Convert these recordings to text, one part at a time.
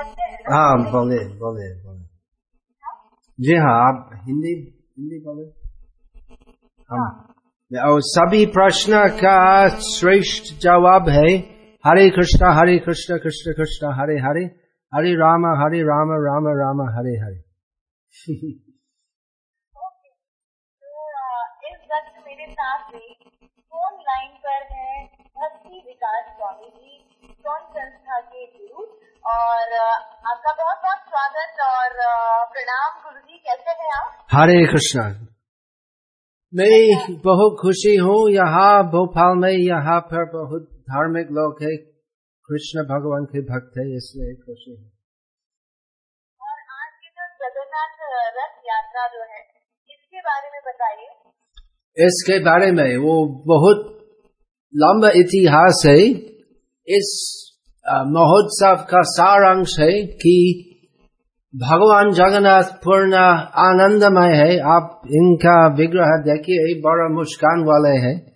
हैं, बोले बोले बोले। जी हाँ आप हिंदी हिंदी बोले। हम और सभी प्रश्न का श्रेष्ठ जवाब है, हरे कृष्णा, हरे कृष्ण कृष्ण कृष्ण, हरे हरे। हरे राम हरे राम राम राम, हरे हरे। ओके इस वक्त मेरे साथ फ़ोन लाइन पर भक्ति विकास स्वामी जी, कौन संस्था के गुरु? और आपका बहुत बहुत स्वागत और प्रणाम गुरु जी कैसे हैं आप? हरे कृष्णा। मैं बहुत खुशी हूँ यहाँ भोपाल में यहाँ पर बहुत धार्मिक लोग है। कृष्ण भगवान के भक्त है इसलिए खुशी है। और आज की जो जगन्नाथ रथ यात्रा जो है इसके बारे में बताइए। इसके बारे में वो बहुत लंबा इतिहास है। इस महोत्सव का सारांश है कि भगवान जगन्नाथ पूर्ण आनंदमय है। आप इनका विग्रह देखिए बड़ा मुस्कान वाले हैं।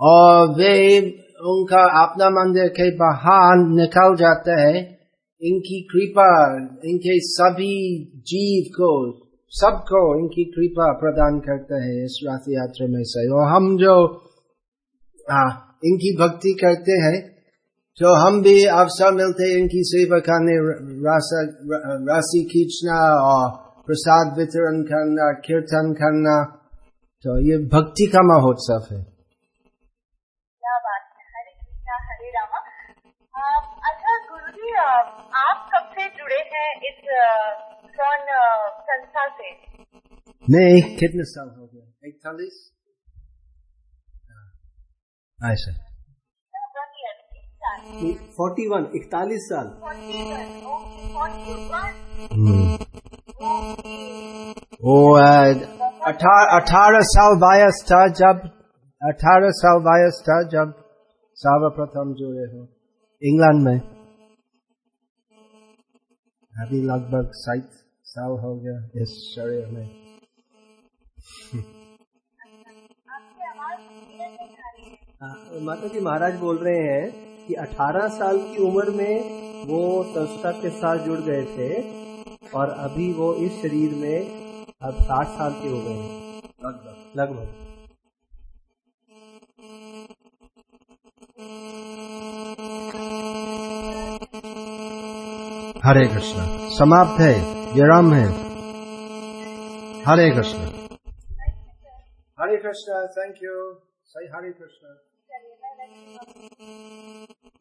और वे उनका अपना मंदिर के बाहर निकल जाते हैं। इनकी कृपा इनके सभी जीव को सबको इनकी कृपा प्रदान करते हैं इस रथ यात्रा में से। और हम जो आ, इनकी भक्ति करते हैं तो हम भी अवसर मिलते इनकी सेवा करने राशि खींचना और प्रसाद वितरण करना कीर्तन करना। तो ये भक्ति का महोत्सव है। क्या बात है। हरे कृष्णा हरे रामा। अच्छा आप कब से जुड़े हैं इस कौन संस्था से? नहीं कितने साल हो गए? इकतालीस? ऐसा फोर्टी वन इकतालीस साल 41, okay, 41, okay. वो अठारह साल वयस था जब अठारह साल वयस था जब सर्वप्रथम जुड़े हो इंग्लैंड में अभी लगभग सात साल हो गया इस शरीर में हाँ, माता जी महाराज बोल रहे हैं कि 18 साल की उम्र में वो संस्था के साथ जुड़ गए थे और अभी वो इस शरीर में अब 60 साल के हो गए हैं। लगभग। लगभग। हरे कृष्ण। समाप्त है। विराम है। हरे कृष्ण। हरे कृष्ण थैंक यू सही हरे कृष्ण